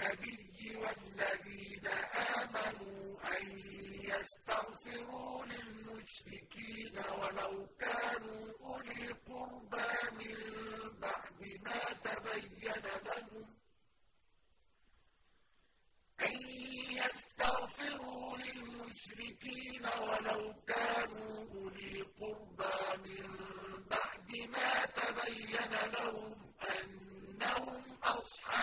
النبي والذين آمنوا أن يستغفروا للمشركين ولو كانوا أولي قربى من بعد ما تبين لهم أن يستغفروا للمشركين ولو كانوا أولي قربى من بعد ما تبين لهم أنهم أصحاب